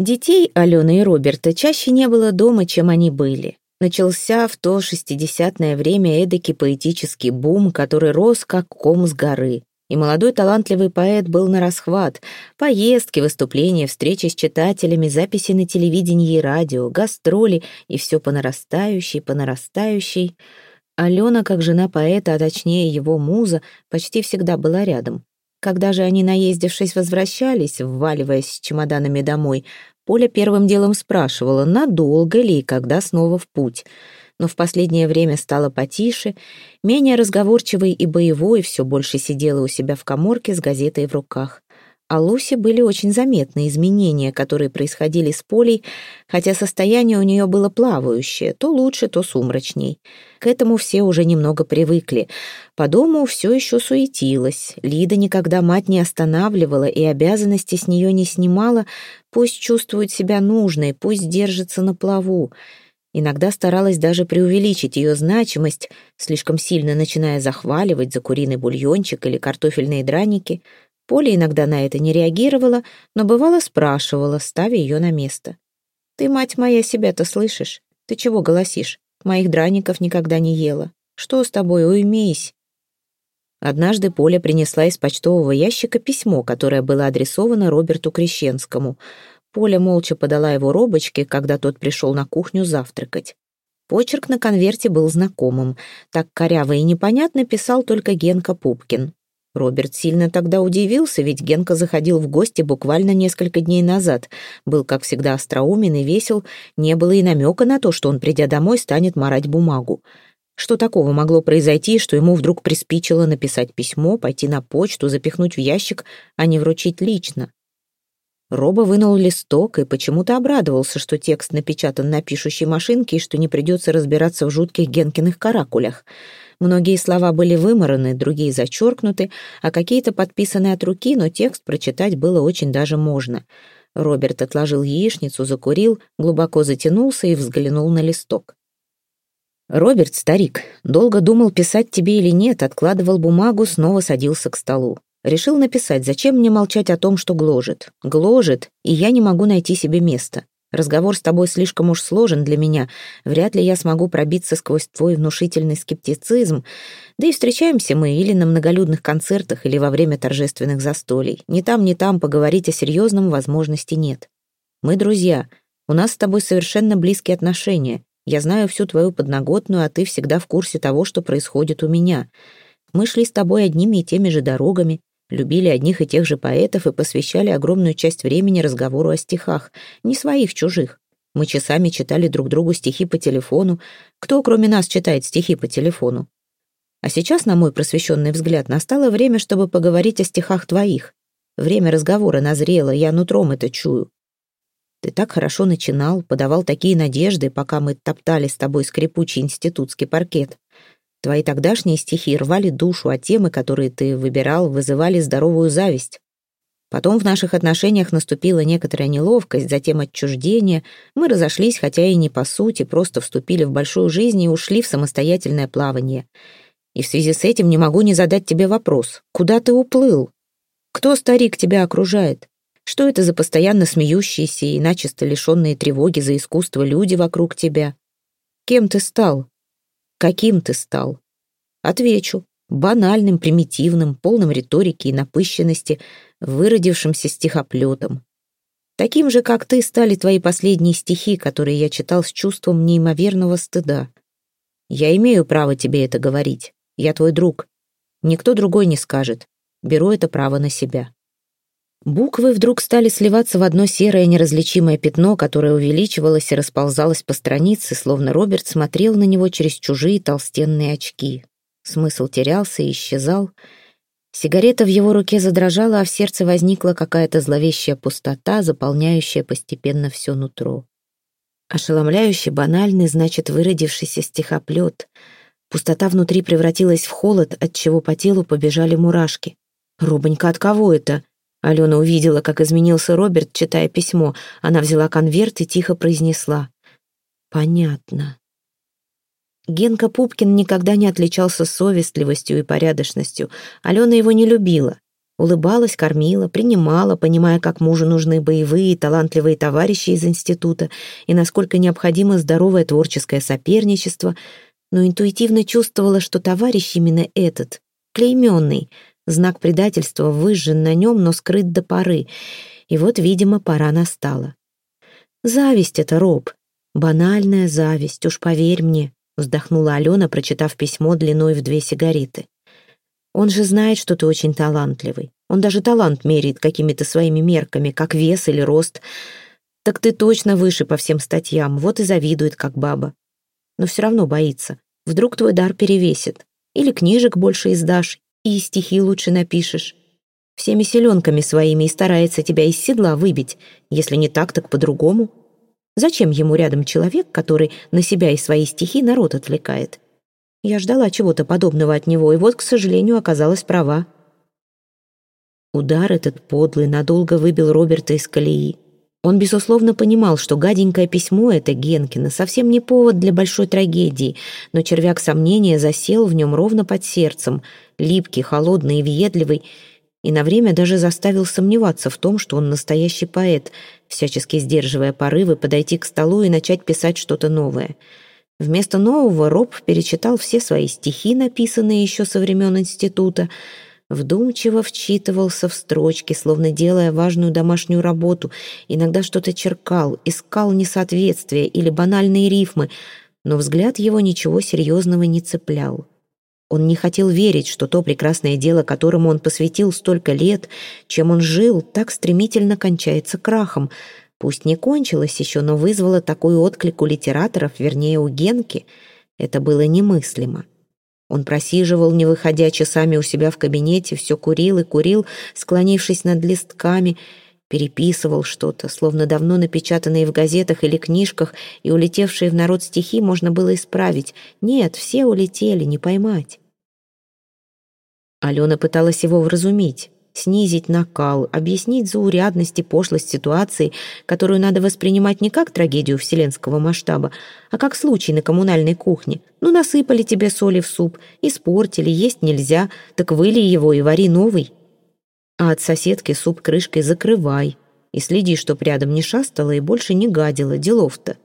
Детей Алены и Роберта чаще не было дома, чем они были. Начался в то шестидесятное время эдакий поэтический бум, который рос как ком с горы. И молодой талантливый поэт был на расхват. Поездки, выступления, встречи с читателями, записи на телевидении и радио, гастроли и все по нарастающей, по нарастающей. Алена, как жена поэта, а точнее его муза, почти всегда была рядом. Когда же они, наездившись, возвращались, вваливаясь с чемоданами домой, Поля первым делом спрашивала, надолго ли и когда снова в путь. Но в последнее время стало потише, менее разговорчивой и боевой, все больше сидела у себя в коморке с газетой в руках а Лусе были очень заметны изменения, которые происходили с Полей, хотя состояние у нее было плавающее, то лучше, то сумрачней. К этому все уже немного привыкли. По дому все еще суетилась. Лида никогда мать не останавливала и обязанности с нее не снимала. Пусть чувствует себя нужной, пусть держится на плаву. Иногда старалась даже преувеличить ее значимость, слишком сильно начиная захваливать за куриный бульончик или картофельные драники — Поля иногда на это не реагировала, но бывало спрашивала, ставя ее на место. «Ты, мать моя, себя-то слышишь? Ты чего голосишь? Моих драников никогда не ела. Что с тобой, уймись?» Однажды Поля принесла из почтового ящика письмо, которое было адресовано Роберту Крещенскому. Поля молча подала его робочке, когда тот пришел на кухню завтракать. Почерк на конверте был знакомым. Так коряво и непонятно писал только Генка Пупкин. Роберт сильно тогда удивился, ведь Генка заходил в гости буквально несколько дней назад. Был, как всегда, остроумен и весел, не было и намека на то, что он, придя домой, станет марать бумагу. Что такого могло произойти, что ему вдруг приспичило написать письмо, пойти на почту, запихнуть в ящик, а не вручить лично? Роба вынул листок и почему-то обрадовался, что текст напечатан на пишущей машинке и что не придется разбираться в жутких Генкиных каракулях — Многие слова были вымараны, другие зачеркнуты, а какие-то подписаны от руки, но текст прочитать было очень даже можно. Роберт отложил яичницу, закурил, глубоко затянулся и взглянул на листок. «Роберт, старик, долго думал, писать тебе или нет, откладывал бумагу, снова садился к столу. Решил написать, зачем мне молчать о том, что гложет. Гложет, и я не могу найти себе места. Разговор с тобой слишком уж сложен для меня. Вряд ли я смогу пробиться сквозь твой внушительный скептицизм. Да и встречаемся мы или на многолюдных концертах, или во время торжественных застолий. Ни там, ни там поговорить о серьезном возможности нет. Мы друзья. У нас с тобой совершенно близкие отношения. Я знаю всю твою подноготную, а ты всегда в курсе того, что происходит у меня. Мы шли с тобой одними и теми же дорогами, любили одних и тех же поэтов и посвящали огромную часть времени разговору о стихах, не своих, чужих. Мы часами читали друг другу стихи по телефону. Кто, кроме нас, читает стихи по телефону? А сейчас, на мой просвещенный взгляд, настало время, чтобы поговорить о стихах твоих. Время разговора назрело, я нутром это чую. Ты так хорошо начинал, подавал такие надежды, пока мы топтали с тобой скрипучий институтский паркет. Твои тогдашние стихи рвали душу, а темы, которые ты выбирал, вызывали здоровую зависть. Потом в наших отношениях наступила некоторая неловкость, затем отчуждение. Мы разошлись, хотя и не по сути, просто вступили в большую жизнь и ушли в самостоятельное плавание. И в связи с этим не могу не задать тебе вопрос. Куда ты уплыл? Кто, старик, тебя окружает? Что это за постоянно смеющиеся и начисто лишенные тревоги за искусство люди вокруг тебя? Кем ты стал? Каким ты стал? Отвечу. Банальным, примитивным, полным риторики и напыщенности, выродившимся стихоплетом. Таким же, как ты, стали твои последние стихи, которые я читал с чувством неимоверного стыда. Я имею право тебе это говорить. Я твой друг. Никто другой не скажет. Беру это право на себя. Буквы вдруг стали сливаться в одно серое неразличимое пятно, которое увеличивалось и расползалось по странице, словно Роберт смотрел на него через чужие толстенные очки. Смысл терялся и исчезал. Сигарета в его руке задрожала, а в сердце возникла какая-то зловещая пустота, заполняющая постепенно все нутро. Ошеломляющий, банальный, значит, выродившийся стихоплет. Пустота внутри превратилась в холод, от чего по телу побежали мурашки. «Робонька, от кого это?» Алена увидела, как изменился Роберт, читая письмо. Она взяла конверт и тихо произнесла. «Понятно». Генка Пупкин никогда не отличался совестливостью и порядочностью. Алена его не любила. Улыбалась, кормила, принимала, понимая, как мужу нужны боевые и талантливые товарищи из института и насколько необходимо здоровое творческое соперничество, но интуитивно чувствовала, что товарищ именно этот, клейменный, знак предательства выжжен на нем, но скрыт до поры. И вот, видимо, пора настала. Зависть это, Роб. Банальная зависть, уж поверь мне, вздохнула Алена, прочитав письмо длиной в две сигареты. Он же знает, что ты очень талантливый. Он даже талант меряет какими-то своими мерками, как вес или рост. Так ты точно выше по всем статьям, вот и завидует, как баба. Но все равно боится. Вдруг твой дар перевесит. Или книжек больше издашь, и стихи лучше напишешь. Всеми селенками своими и старается тебя из седла выбить. Если не так, так по-другому. Зачем ему рядом человек, который на себя и свои стихи народ отвлекает? Я ждала чего-то подобного от него, и вот, к сожалению, оказалась права. Удар этот подлый надолго выбил Роберта из колеи. Он, безусловно, понимал, что гаденькое письмо это Генкина совсем не повод для большой трагедии, но червяк сомнения засел в нем ровно под сердцем, липкий, холодный и въедливый, и на время даже заставил сомневаться в том, что он настоящий поэт, всячески сдерживая порывы подойти к столу и начать писать что-то новое — Вместо нового Роб перечитал все свои стихи, написанные еще со времен института, вдумчиво вчитывался в строчки, словно делая важную домашнюю работу, иногда что-то черкал, искал несоответствия или банальные рифмы, но взгляд его ничего серьезного не цеплял. Он не хотел верить, что то прекрасное дело, которому он посвятил столько лет, чем он жил, так стремительно кончается крахом — Пусть не кончилось еще, но вызвало такой отклик у литераторов, вернее, у Генки. Это было немыслимо. Он просиживал, не выходя часами у себя в кабинете, все курил и курил, склонившись над листками, переписывал что-то, словно давно напечатанные в газетах или книжках и улетевшие в народ стихи можно было исправить. Нет, все улетели, не поймать. Алена пыталась его вразумить снизить накал, объяснить заурядность и пошлость ситуации, которую надо воспринимать не как трагедию вселенского масштаба, а как случай на коммунальной кухне. Ну, насыпали тебе соли в суп, испортили, есть нельзя, так выли его и вари новый. А от соседки суп крышкой закрывай и следи, чтоб рядом не шастала и больше не гадила, делов-то.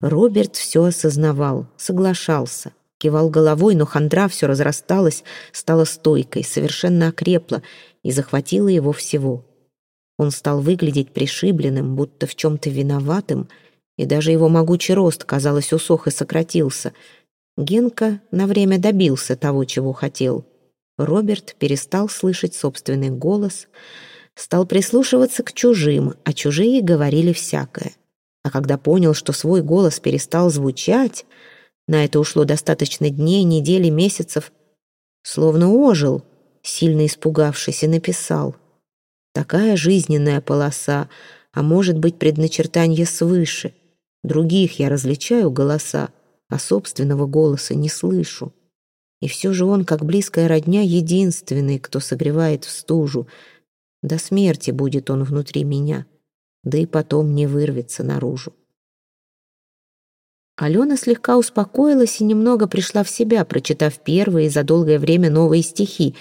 Роберт все осознавал, соглашался. Кивал головой, но хандра все разрасталась, стала стойкой, совершенно окрепла и захватила его всего. Он стал выглядеть пришибленным, будто в чем-то виноватым, и даже его могучий рост, казалось, усох и сократился. Генка на время добился того, чего хотел. Роберт перестал слышать собственный голос, стал прислушиваться к чужим, а чужие говорили всякое. А когда понял, что свой голос перестал звучать, на это ушло достаточно дней, недель месяцев. Словно ожил, сильно испугавшись, и написал. Такая жизненная полоса, а может быть предначертание свыше. Других я различаю голоса, а собственного голоса не слышу. И все же он, как близкая родня, единственный, кто согревает в стужу. До смерти будет он внутри меня, да и потом не вырвется наружу. Алена слегка успокоилась и немного пришла в себя, прочитав первые за долгое время новые стихи.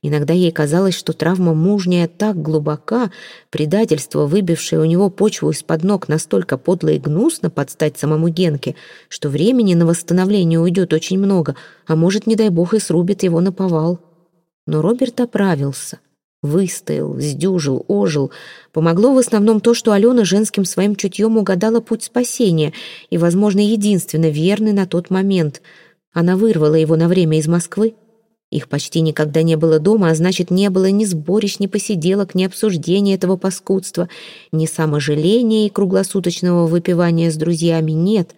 Иногда ей казалось, что травма мужняя так глубока, предательство, выбившее у него почву из-под ног, настолько подло и гнусно под стать самому Генке, что времени на восстановление уйдет очень много, а может, не дай бог, и срубит его на повал. Но Роберт оправился — Выстоял, сдюжил, ожил. Помогло в основном то, что Алена женским своим чутьем угадала путь спасения и, возможно, единственно верный на тот момент. Она вырвала его на время из Москвы. Их почти никогда не было дома, а значит, не было ни сборищ, ни посиделок, ни обсуждения этого паскудства, ни саможаления и круглосуточного выпивания с друзьями. Нет,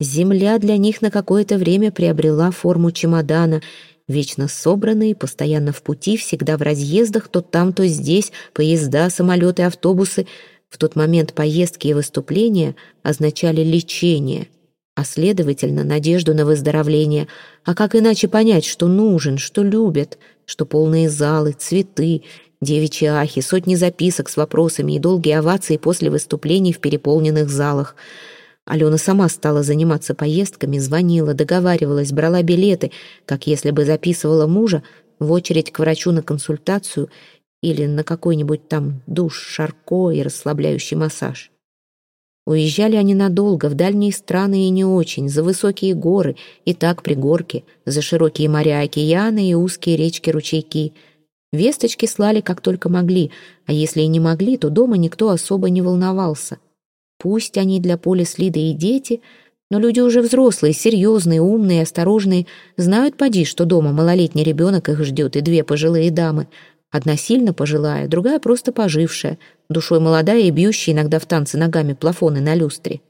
земля для них на какое-то время приобрела форму чемодана — Вечно собранные, постоянно в пути, всегда в разъездах, то там, то здесь, поезда, самолеты, автобусы. В тот момент поездки и выступления означали лечение, а следовательно, надежду на выздоровление. А как иначе понять, что нужен, что любят, что полные залы, цветы, девичьи ахи, сотни записок с вопросами и долгие овации после выступлений в переполненных залах — Алена сама стала заниматься поездками, звонила, договаривалась, брала билеты, как если бы записывала мужа, в очередь к врачу на консультацию или на какой-нибудь там душ, шарко и расслабляющий массаж. Уезжали они надолго, в дальние страны и не очень, за высокие горы, и так пригорки, за широкие моря океаны и узкие речки-ручейки. Весточки слали как только могли, а если и не могли, то дома никто особо не волновался. Пусть они для Поля с Лидой и дети, но люди уже взрослые, серьезные, умные, осторожные, знают поди, что дома малолетний ребенок их ждет и две пожилые дамы — Одна сильно пожилая, другая просто пожившая, душой молодая и бьющая иногда в танцы ногами плафоны на люстре.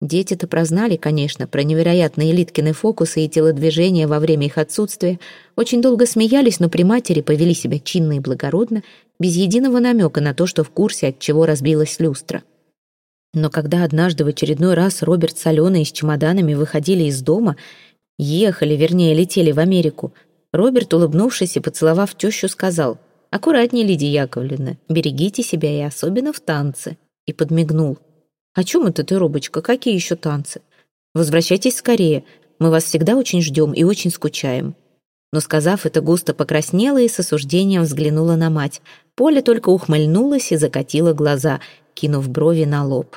Дети-то прознали, конечно, про невероятные Литкины фокусы и телодвижения во время их отсутствия, очень долго смеялись, но при матери повели себя чинно и благородно, без единого намека на то, что в курсе, от чего разбилась люстра. Но когда однажды в очередной раз Роберт с Аленой с чемоданами выходили из дома, ехали, вернее, летели в Америку, Роберт, улыбнувшись и поцеловав тещу, сказал «Аккуратнее, Лидия Яковлевна, берегите себя и особенно в танце», и подмигнул. «О чем это ты, Робочка, какие еще танцы? Возвращайтесь скорее, мы вас всегда очень ждем и очень скучаем». Но, сказав это, густо покраснела и с осуждением взглянула на мать. Поля только ухмыльнулась и закатила глаза, кинув брови на лоб.